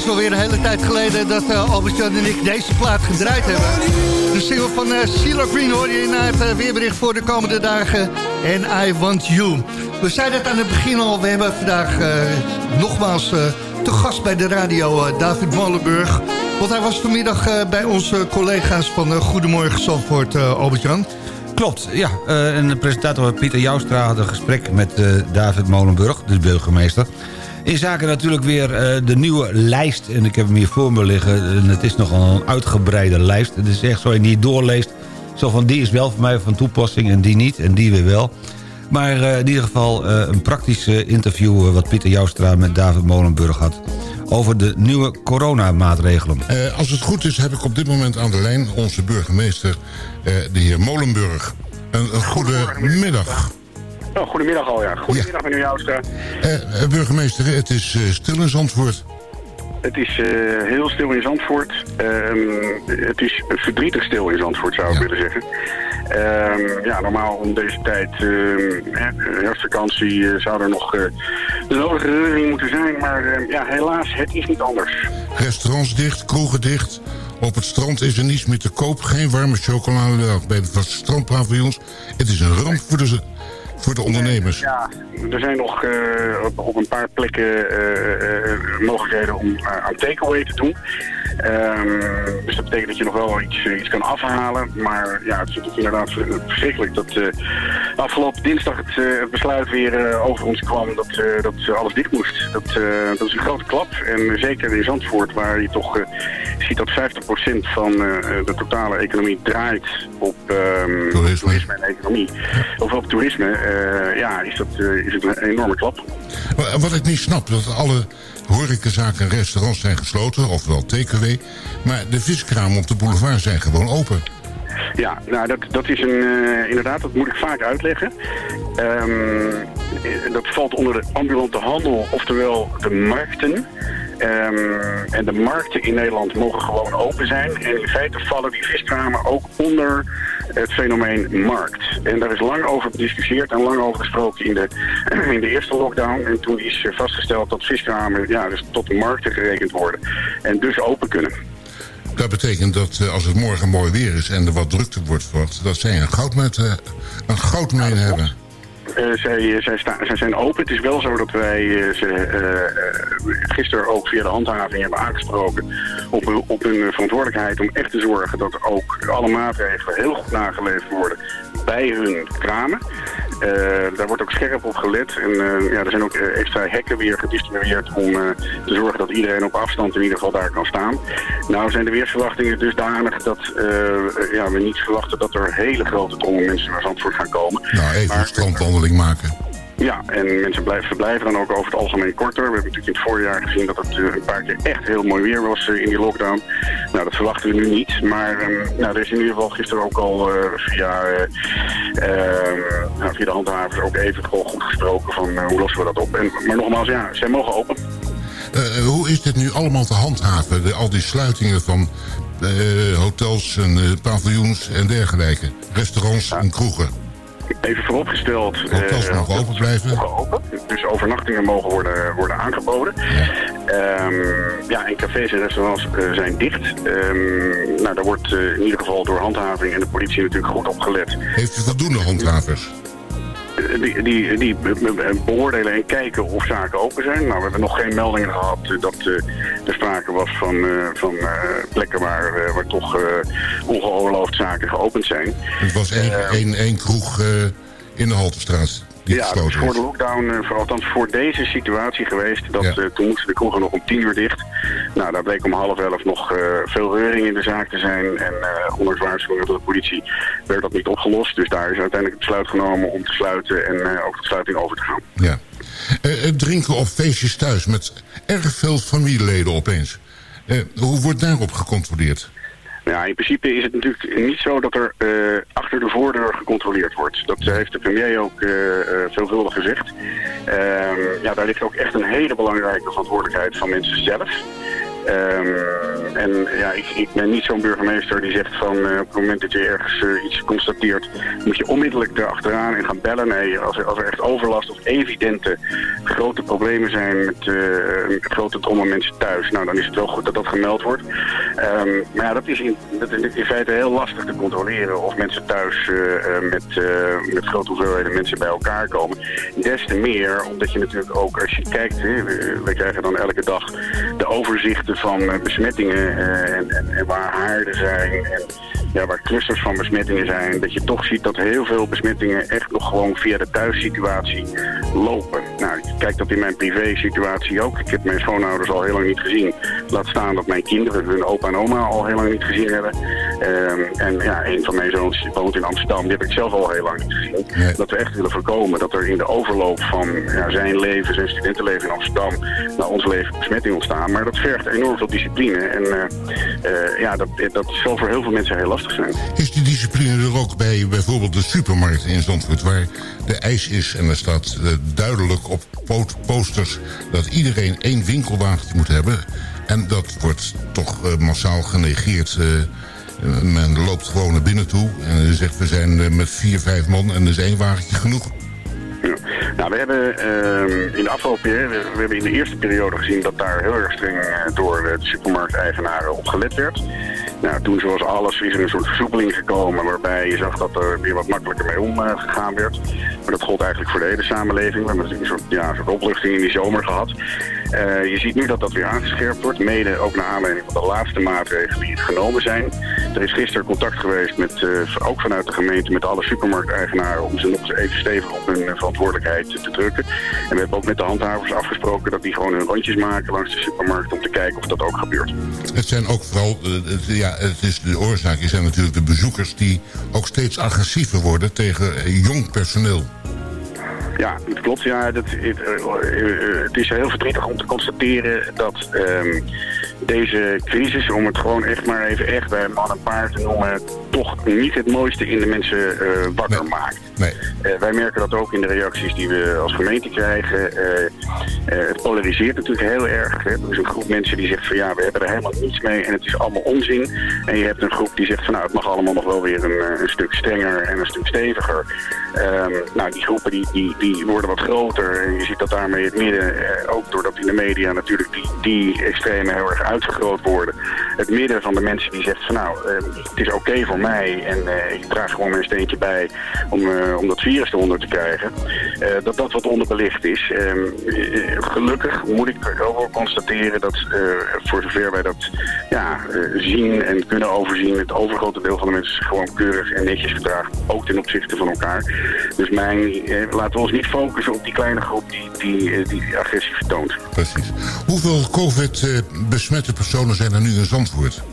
Het was alweer een hele tijd geleden dat uh, Albert-Jan en ik deze plaat gedraaid hebben. De single van uh, CeeLo Green hoor je na het uh, weerbericht voor de komende dagen. En I Want You. We zeiden het aan het begin al, we hebben vandaag nogmaals te gast bij de radio David Molenburg. Want hij was vanmiddag bij onze collega's van Goedemorgen Zandvoort, Albert-Jan. Klopt, ja. En de presentator Pieter Joustra had een gesprek met David Molenburg, de burgemeester. In zaken natuurlijk weer uh, de nieuwe lijst. En ik heb hem hier voor me liggen. En het is nogal een uitgebreide lijst. Het is echt zo, je die doorleest. Zo van, die is wel voor mij van toepassing en die niet. En die weer wel. Maar uh, in ieder geval uh, een praktisch interview... wat Pieter Joustra met David Molenburg had over de nieuwe coronamaatregelen. Eh, als het goed is, heb ik op dit moment aan de lijn onze burgemeester, eh, de heer Molenburg. Een, een goede middag. Oh, goedemiddag al, ja. Goedemiddag, meneer Joustra. Eh, eh, burgemeester, het is eh, stil in Zandvoort. Het is heel stil in Zandvoort. Ehm, het is verdrietig stil in Zandvoort, zou ik willen zeggen. Ehm, ja, normaal om deze tijd, hè, herfstvakantie, eh, zou er nog eh, de nodige reuring moeten zijn. Maar ja, helaas, het is niet anders. Restaurants dicht, kroegen dicht. Op het strand is er niets meer te koop. Geen warme chocolademelk bij de vaste strandpaviljoens. Het is een ramp voor de, voor de ondernemers. Ja, er zijn nog eh, op, op een paar plekken eh, eh, mogelijkheden om aan takeaway te doen. Ehm, dus dat betekent dat je nog wel iets, iets kan afhalen. Maar ja, het is natuurlijk inderdaad ver- verschrikkelijk dat afgelopen dinsdag het, het besluit weer over ons kwam dat, dat alles dicht moest. Dat, dat is een grote klap. En zeker in Zandvoort, waar je toch ziet dat 50% van de totale economie draait op ehm, toerisme. en economie. Of op toerisme, ja, is, dat, eh, is het een enorme klap. Wa- Wat ik niet snap, dat alle horecazaken en restaurants zijn gesloten, ofwel takeaway. Maar de viskramen op de boulevard zijn gewoon open. Ja, nou dat, dat is een, eh, inderdaad, dat moet ik vaak uitleggen. Ehm, eh, dat valt onder de ambulante handel, oftewel de markten. Ehm, en de markten in Nederland mogen gewoon open zijn. En in feite vallen die viskramen ook onder het fenomeen markt. En daar is lang over gediscussieerd en lang over gesproken in de, [clears throat] in de eerste lockdown. En toen is vastgesteld dat viskramen ja, dus tot de markten gerekend worden. En dus open kunnen. Dat betekent dat eh, als het morgen mooi weer is en er wat drukte wordt verwacht... dat zij een goudmet, eh, een goudmijn hebben. Eh, zij, zij, sta- zij zijn open. Het is wel zo dat wij eh, ze eh, eh, gisteren ook via de handhaving hebben aangesproken op, op hun verantwoordelijkheid om echt te zorgen dat ook alle maatregelen heel goed nageleefd worden bij hun kramen. Eh, daar wordt ook scherp op gelet. En eh, ja, er zijn ook eh, extra hekken weer gedistribueerd om te zorgen dat iedereen op afstand in ieder geval daar kan staan. Nou zijn de weersverwachtingen dusdanig dat ja, we niet verwachten dat er hele grote trommen mensen naar Zandvoort gaan komen. Nou, even een strandwandeling maken. Ja, en mensen blijven verblijven dan ook over het algemeen korter. We hebben natuurlijk in het voorjaar gezien dat het eh, een paar keer echt heel mooi weer was eh, in die lockdown. Nou, dat verwachten we nu niet. Maar ehm, nou, er is in ieder geval gisteren ook al eh, via, eh, ehm, nou, via de handhavers ook even gewoon goed gesproken van hoe lossen we dat op. En, maar nogmaals, ja, zij mogen open. Hoe is dit nu allemaal te handhaven? De, al die sluitingen van hotels en paviljoens en dergelijke. Restaurants en kroegen. Even vooropgesteld. Hotels mogen open blijven. mogen open. Dus overnachtingen mogen worden, worden aangeboden. Ehm, ja, en cafés en restaurants eh, zijn dicht. Ehm, nou, daar wordt eh, in ieder geval door handhaving en de politie natuurlijk goed op gelet. Heeft u voldoende handhavers? Die, die, die be- be- beoordelen en kijken of zaken open zijn. Nou, we hebben nog geen meldingen gehad eh, dat eh, er sprake was van, eh, van eh, plekken waar, waar toch ongeoorloofd zaken geopend zijn. Het was één, één, één kroeg in de Haltestraat Ja, is voor de lockdown, eh, voor, althans voor deze situatie geweest. Dat, eh, toen moesten de kroegen nog om tien uur dicht. Nou, daar bleek om half elf nog eh, veel reuring in de zaak te zijn. En ondanks waarschuwingen door de politie werd dat niet opgelost. Dus daar is uiteindelijk het besluit genomen om te sluiten en over de sluiting over te gaan. Ja. Drinken op feestjes thuis met erg veel familieleden opeens. Hoe wordt daarop gecontroleerd? Ja, in principe is het natuurlijk niet zo dat er eh, achter de voordeur gecontroleerd wordt. Dat eh, heeft de premier ook eh, veelvuldig gezegd. Ehm, ja, daar ligt ook echt een hele belangrijke verantwoordelijkheid van mensen zelf. Ehm, en ja, ik, ik ben niet zo'n burgemeester die zegt van eh, op het moment dat je ergens eh, iets constateert, moet je onmiddellijk erachteraan en gaan bellen. Nee, als er, als er echt overlast of evidente grote problemen zijn met met grote drommen mensen thuis, nou dan is het wel goed dat dat gemeld wordt. Ehm, maar ja, dat is, in, dat is in feite heel lastig te controleren of mensen thuis met, met grote hoeveelheden mensen bij elkaar komen. Des te meer, omdat je natuurlijk ook, als je kijkt, we, we krijgen dan elke dag de overzichten van eh, besmettingen eh, en, en, en waar haarden zijn en ja, waar clusters van besmettingen zijn. Dat je toch ziet dat heel veel besmettingen echt nog gewoon via de thuissituatie lopen. Nou, ik kijk dat in mijn privé situatie ook. Ik heb mijn schoonouders al heel lang niet gezien. Laat staan dat mijn kinderen, hun opa en oma al heel lang niet gezien hebben. Ehm, en ja, een van mijn zoons woont in Amsterdam. Die heb ik zelf al heel lang niet gezien. Dat we echt willen voorkomen dat er in de overloop van ja, zijn leven, zijn studentenleven in Amsterdam, naar ons leven besmetting ontstaan. Maar dat vergt enorm veel discipline. En eh, eh, ja, dat, dat zal voor heel veel mensen heel lastig zijn. Is die discipline er ook bij bijvoorbeeld de supermarkt in Zandvoort... waar de ijs is en er staat eh, duidelijk op po- posters... dat iedereen één winkelwagentje moet hebben... en dat wordt toch massaal genegeerd... men loopt gewoon naar binnen toe en zegt... we zijn met vier, vijf man en er is één wagentje genoeg. Nou, we hebben ehm, in de afgelopen we, hebben in de eerste periode gezien dat daar heel erg streng eh, door de supermarkteigenaren op gelet werd. Nou, toen zoals alles is er een soort versoepeling gekomen waarbij je zag dat er weer wat makkelijker mee omgegaan werd. Maar dat gold eigenlijk voor de hele samenleving. We hebben natuurlijk een soort, ja, een soort opluchting in die zomer gehad. Eh, je ziet nu dat dat weer aangescherpt wordt, mede ook naar aanleiding van de laatste maatregelen die genomen zijn. Er is gisteren contact geweest, met, eh, ook vanuit de gemeente, met alle supermarkteigenaren om ze nog even stevig op hun eh, verantwoordelijkheid te drukken. En we hebben ook met de handhavers afgesproken dat die gewoon hun rondjes maken langs de supermarkt om te kijken of dat ook gebeurt. Het zijn ook vooral, ja, het is de oorzaak zijn natuurlijk de bezoekers... die ook steeds agressiever worden tegen jong personeel. Ja, dat klopt. Ja, dat, het, eh, eh, het is heel verdrietig om te constateren dat ehm, deze crisis, om het gewoon echt maar even echt bij man en paard te noemen, toch niet het mooiste in de mensen eh, wakker maakt. Nee. Eh, wij merken dat ook in de reacties die we als gemeente krijgen. Eh, eh, het polariseert natuurlijk heel erg. Hè. Er is een groep mensen die zegt van ja, we hebben er helemaal niets mee en het is allemaal onzin. En je hebt een groep die zegt van nou, het mag allemaal nog wel weer een, eh, een stuk strenger en een stuk steviger. Ehm, nou, die groepen die, die, die worden wat groter je ziet dat daarmee het midden, eh, ook doordat in de media natuurlijk die, die extremen heel erg uitvergroot worden. Het midden van de mensen die zegt van nou, eh, het is oké voor mij en eh, ik draag gewoon mijn steentje bij om, om dat virus eronder te krijgen. Eh, dat dat wat onderbelicht is. Ehm, eh, gelukkig moet ik ook wel constateren dat eh, voor zover wij dat ja, zien en kunnen overzien, het overgrote deel van de mensen zich gewoon keurig en netjes gedraagt, ook ten opzichte van elkaar. Dus mijn, laten we ons niet focussen op die kleine groep die, die, die agressie vertoont. Precies. Hoeveel COVID-besmette personen zijn er nu in Zandvoort?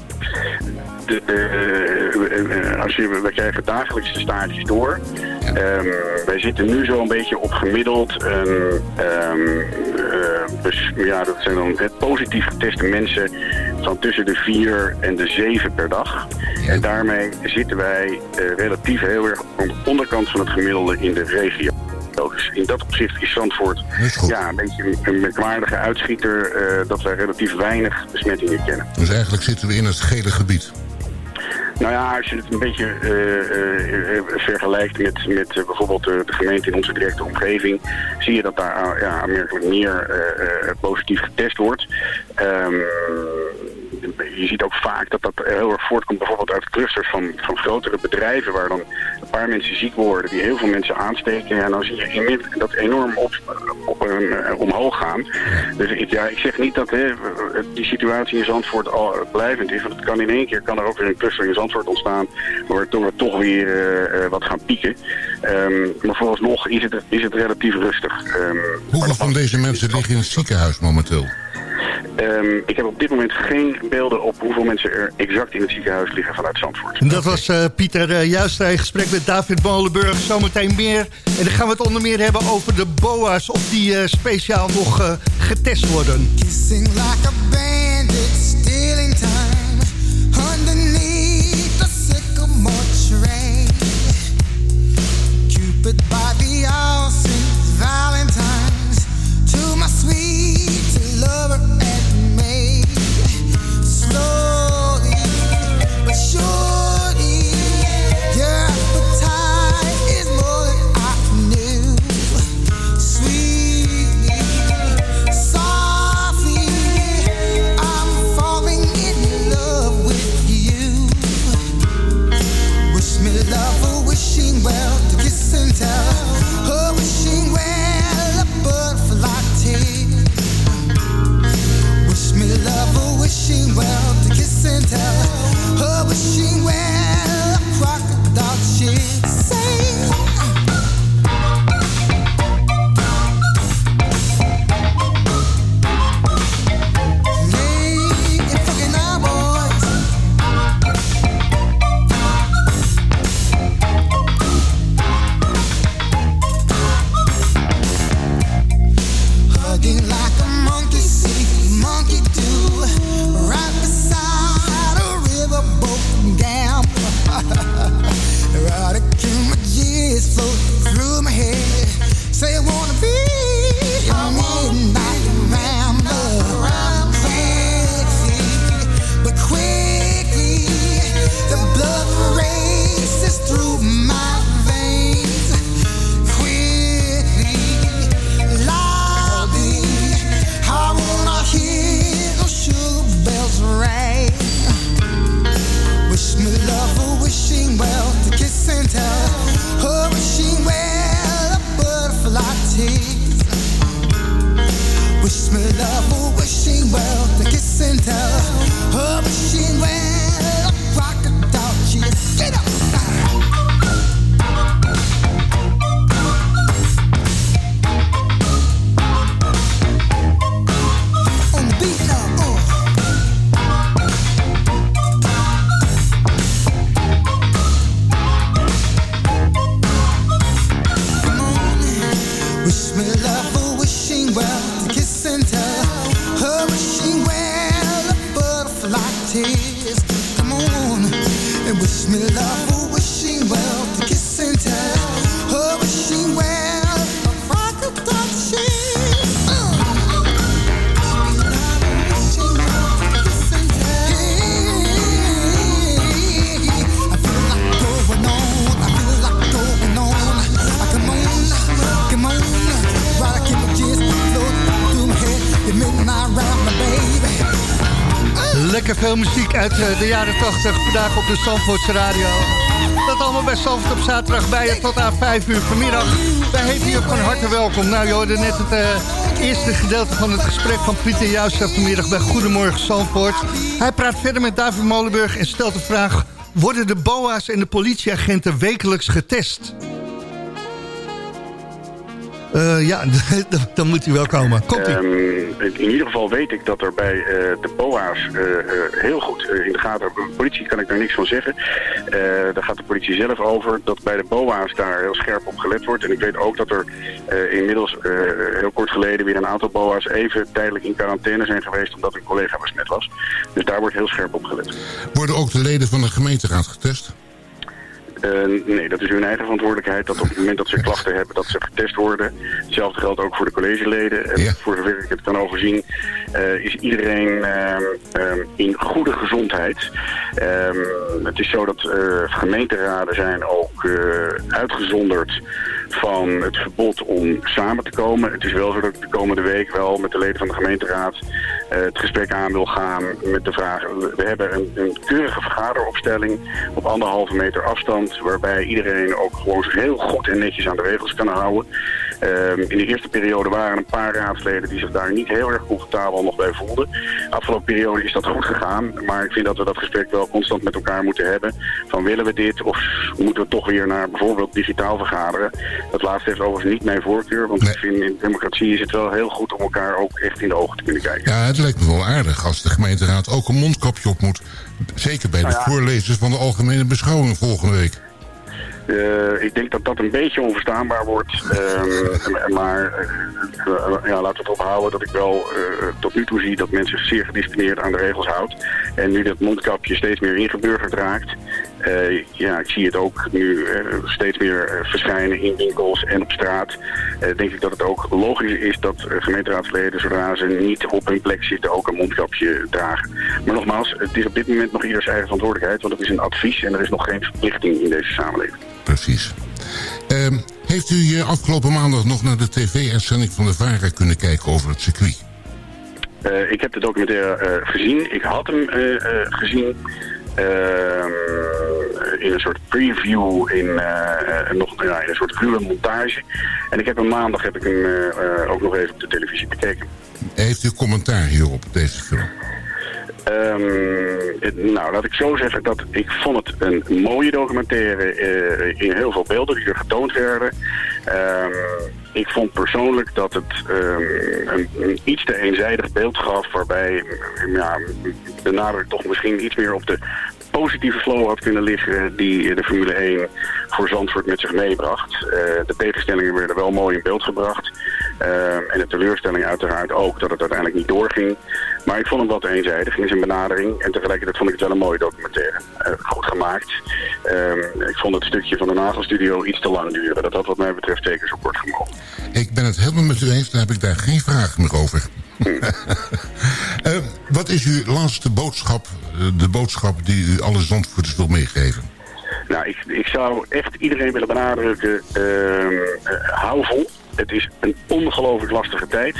de, als je, we krijgen dagelijks de staartjes door. Ehm, wij zitten nu zo'n beetje op gemiddeld. ehm, eh, dus, ja, dat zijn dan het positief geteste mensen van tussen de 4 en de 7 per dag. En daarmee zitten wij eh, relatief heel erg aan de onderkant van het gemiddelde in de regio. Dus in dat opzicht is Zandvoort ja, een beetje een, een merkwaardige uitschieter eh, dat wij relatief weinig besmettingen kennen. Dus eigenlijk zitten we in het gele gebied. Nou ja, als je het een beetje eh, eh, eh, vergelijkt met, met bijvoorbeeld de gemeente in onze directe omgeving, zie je dat daar ja, aanmerkelijk meer positief getest wordt. Ehm, je ziet ook vaak dat dat heel erg voortkomt bijvoorbeeld uit clusters van, van grotere bedrijven waar dan paar mensen ziek worden die heel veel mensen aansteken. En dan zie je dat enorm op, op, eh, omhoog gaan. Dus ik, ja, ik zeg niet dat hè, die situatie in Zandvoort al blijvend is. Want het kan in één keer kan er ook weer een cluster in Zandvoort ontstaan waardoor we toch weer eh, eh, wat gaan pieken. Ehm, maar vooralsnog is het, is het relatief rustig. Ehm, Hoeveel van deze mensen liggen in het ziekenhuis momenteel? Ehm, ik heb op dit moment geen beelden op hoeveel mensen er exact in het ziekenhuis liggen vanuit Zandvoort. Dat was eh, Pieter uh, Juistra in gesprek met David Molenburg. Zometeen meer. En dan gaan we het onder meer hebben over de boa's... of die eh, speciaal nog eh, getest worden. Kissing like a bandit, uit eh, de jaren 80 vandaag op de Zandvoortse Radio. Dat allemaal bij Zandvoort op zaterdag bij je tot aan 5 uur vanmiddag. Wij heten je van harte welkom. Nou, je hoorde net het eh, eerste gedeelte van het gesprek van Pieter Jouwstra vanmiddag bij Goedemorgen Zandvoort. Hij praat verder met David Molenburg en stelt de vraag... worden de BOA's en de politieagenten wekelijks getest? Eh, ja, [laughs] dan moet hij wel komen. Komt. Ehm, in ieder geval weet ik dat er bij eh, de BOA's eh, eh, heel goed in de gaten... De politie kan ik daar niks van zeggen. Eh, daar gaat de politie zelf over. Dat bij de BOA's daar heel scherp op gelet wordt. En ik weet ook dat er eh, inmiddels eh, heel kort geleden... weer een aantal BOA's even tijdelijk in quarantaine zijn geweest... omdat een collega besmet was. Dus daar wordt heel scherp op gelet. Worden ook de leden van de gemeenteraad getest? Eh, nee, dat is hun eigen verantwoordelijkheid. Dat op het moment dat ze klachten hebben, dat ze getest worden. Hetzelfde geldt ook voor de collegeleden. En voor zover ik het kan overzien, eh, is iedereen ehm, ehm, in goede gezondheid. Ehm, het is zo dat eh, gemeenteraden zijn ook uitgezonderd van het verbod om samen te komen. Het is wel zo dat ik de komende week wel met de leden van de gemeenteraad eh, het gesprek aan wil gaan met de vraag... We, hebben een, een keurige vergaderopstelling op anderhalve meter afstand... waarbij iedereen ook gewoon heel goed en netjes aan de regels kan houden. Ehm, in de eerste periode waren een paar raadsleden die zich daar niet heel erg comfortabel nog bij voelden. Afgelopen periode is dat goed gegaan, maar ik vind dat we dat gesprek wel constant met elkaar moeten hebben. Van willen we dit of moeten we toch weer naar bijvoorbeeld digitaal vergaderen? Dat laatste heeft overigens niet mijn voorkeur, want ik vind in democratie is het wel heel goed om elkaar ook echt in de ogen te kunnen kijken. Ja, het lijkt me wel aardig als de gemeenteraad ook een mondkapje op moet. Zeker bij de Nou ja. voorlezers van de algemene beschouwing volgende week. Eh, ik denk dat dat een beetje onverstaanbaar wordt. Ehm, maar eh, ja, laten we het ophouden dat ik wel tot nu toe zie dat mensen zich zeer gedisciplineerd aan de regels houdt. En nu dat mondkapje steeds meer ingeburgerd raakt. Eh, ja, ik zie het ook nu eh, steeds meer eh, verschijnen in winkels en op straat. Eh, denk ik dat het ook logisch is dat gemeenteraadsleden, zodra ze niet op hun plek zitten, ook een mondkapje dragen. Maar nogmaals, het is op dit moment nog ieders eigen verantwoordelijkheid, want het is een advies en er is nog geen verplichting in deze samenleving. Precies. Ehm, heeft u afgelopen maandag nog naar de tv-uitzending van de VARA kunnen kijken over het circuit? Ik heb de documentaire gezien. Ik had hem gezien in een soort preview, in, eh, eh, nog, ja, in een soort ruwe montage. En ik heb hem maandag heb ik hem eh, ook nog even op de televisie bekeken. Heeft u commentaar hierop, deze film? Ehm, het- nou, laat ik zo zeggen dat ik vond het een mooie documentaire in heel veel beelden die er getoond werden. Ehm, ik vond persoonlijk dat het ehm, een, iets te eenzijdig beeld gaf waarbij mm, ja, de nadruk toch misschien iets meer op de positieve flow had kunnen liggen die de Formule 1 voor Zandvoort met zich meebracht. Eh, de tegenstellingen werden wel mooi in beeld gebracht. Ehm, en de teleurstelling uiteraard ook dat het uiteindelijk niet doorging. Maar ik vond hem wat eenzijdig in zijn benadering. En tegelijkertijd vond ik het wel een mooie documentaire. Eh, goed gemaakt. Ehm, ik vond het stukje van de Nagelstudio iets te lang duren. Dat had wat mij betreft zeker zo kort gemogen. Ik ben het helemaal met u eens, dan heb ik daar geen vraag meer over. [laughs] Eh, wat is uw laatste boodschap, eh, de boodschap die u alle Zandvoorters wil meegeven? Nou, ik, ik zou echt iedereen willen benadrukken, ehm, eh, hou vol. Het is een ongelooflijk lastige tijd.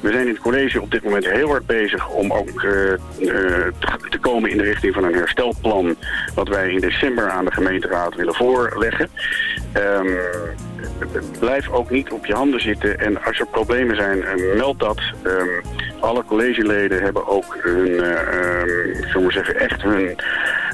We zijn in het college op dit moment heel hard bezig om ook eh, eh, te, komen in de richting van een herstelplan... wat wij in december aan de gemeenteraad willen voorleggen. Ehm, blijf ook niet op je handen zitten. En als er problemen zijn, eh, meld dat. Ehm, alle collegeleden hebben ook hun, we maar zeggen, echt hun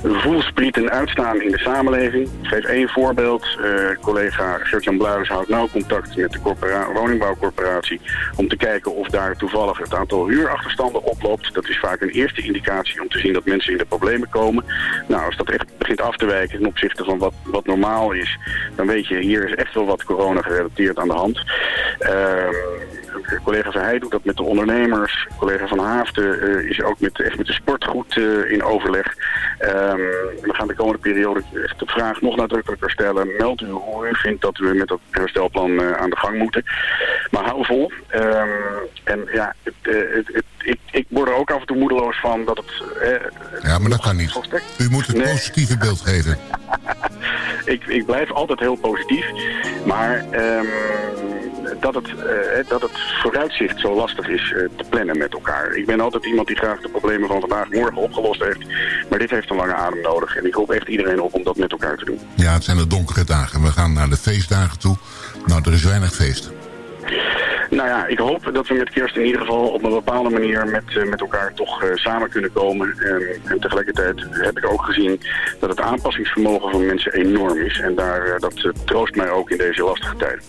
voelsprieten uitstaan in de samenleving. Ik geef één voorbeeld. Eh, collega Gert-Jan Bluis houdt nauw contact met de corpora- woningbouwcorporatie om te kijken of daar toevallig het aantal huurachterstanden oploopt. Dat is vaak een eerste indicatie om te zien dat mensen in de problemen komen. Nou, als dat echt begint af te wijken ten opzichte van wat, wat normaal is, dan weet je, hier is echt wel wat corona gerelateerd aan de hand. Ehm, collega Verheij doet dat met de ondernemers. Collega Van Haafden eh, is ook met, echt met de sportgoed eh, in overleg. Ehm, we gaan de komende periode echt de vraag nog nadrukkelijker stellen. Meld u hoe u vindt dat we met dat herstelplan eh, aan de gang moeten. Maar hou vol. Ehm, en ja, het, eh, het, het- ik, ik word er ook af en toe moedeloos van dat het... eh, Ja, maar dat kan niet. U moet het Nee. positieve beeld geven. [laughs] ik, ik blijf altijd heel positief. Maar ehm, dat, het, eh, dat het vooruitzicht zo lastig is eh, te plannen met elkaar. Ik ben altijd iemand die graag de problemen van vandaag morgen opgelost heeft. Maar dit heeft een lange adem nodig. En ik roep echt iedereen op om dat met elkaar te doen. Ja, het zijn de donkere dagen. We gaan naar de feestdagen toe. Nou, er is weinig feest. Nou ja, ik hoop dat we met kerst in ieder geval op een bepaalde manier met, eh, met elkaar toch samen kunnen komen. En, en tegelijkertijd heb ik ook gezien dat het aanpassingsvermogen van mensen enorm is. En daar, dat troost mij ook in deze lastige tijden.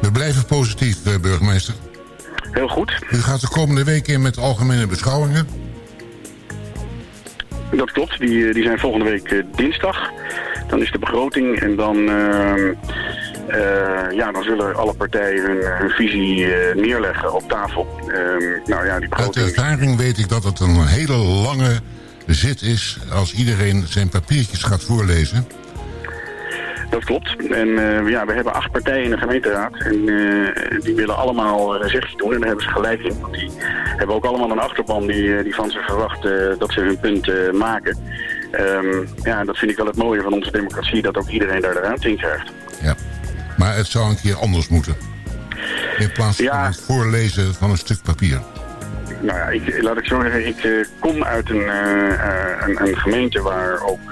We blijven positief, eh, burgemeester. Heel goed. U gaat de komende week in met algemene beschouwingen. Dat klopt, die, eh, die zijn volgende week eh, dinsdag. Dan is de begroting en dan, ehm, eh, ja, dan zullen alle partijen hun, hun visie neerleggen op tafel. Ehm, nou ja, die Uit begroting... ervaring weet ik dat het een hele lange zit is... als iedereen zijn papiertjes gaat voorlezen. Dat klopt. En eh, ja, we hebben acht partijen in de gemeenteraad. En eh, die willen allemaal een zegje doen. En daar hebben ze gelijk in. Want die hebben ook allemaal een achterban die, eh, die van ze verwacht eh, dat ze hun punt eh, maken. Ehm, ja, dat vind ik wel het mooie van onze democratie. Dat ook iedereen daar de ruimte in krijgt. Ja. Maar het zou een keer anders moeten. In plaats van het voorlezen van een stuk papier. Nou ja, ik, laat ik zo zeggen, ik eh, kom uit een, eh, eh, een, een gemeente waar ook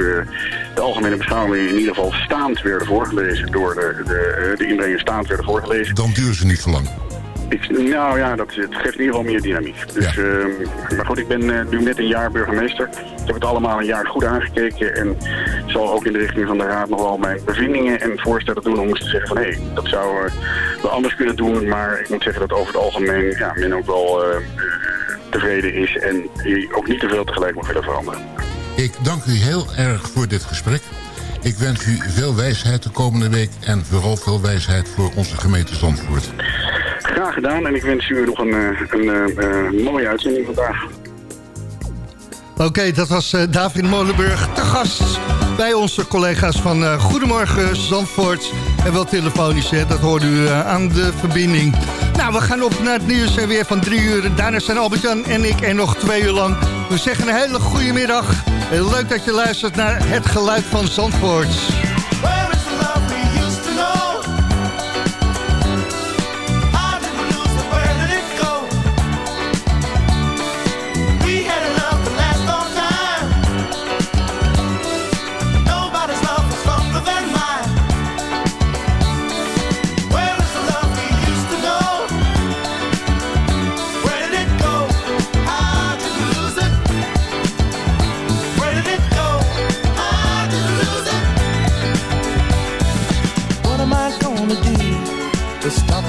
de algemene beschouwingen in ieder geval staand werden voorgelezen door de, de, de inbrengers staand werden voorgelezen. Dan duren ze niet zo lang. Ik, nou ja, dat, het geeft in ieder geval meer dynamiek. Dus, ehm, maar goed, ik ben nu net een jaar burgemeester. Ik heb het allemaal een jaar goed aangekeken en zal ook in de richting van de raad nog wel mijn bevindingen en voorstellen doen om eens te zeggen van hé, hey, dat zou eh, we anders kunnen doen. Maar ik moet zeggen dat over het algemeen ja, men ook wel tevreden is en je ook niet te veel tegelijk moet willen veranderen. Ik dank u heel erg voor dit gesprek. Ik wens u veel wijsheid de komende week... en vooral veel wijsheid voor onze gemeente Zandvoort. Graag gedaan en ik wens u nog een, eh, een, eh, eh, mooie uitzending vandaag. Oké, dat was eh, David Molenburg te gast bij onze collega's van eh, Goedemorgen Zandvoort. En wel telefonisch, hè, dat hoorde u aan de verbinding. Nou, we gaan op naar het nieuws en weer van drie uur. Daarna zijn Albert-Jan en ik er nog twee uur lang. We zeggen een hele goede middag. En leuk dat je luistert naar het geluid van Zandvoort.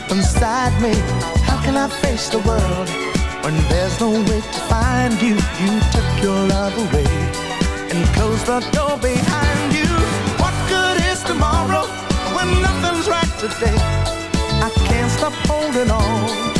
deep inside me. How can I face the world when there's no way to find you? You took your love away and closed the door behind you. What good is tomorrow when nothing's right today? I can't stop holding on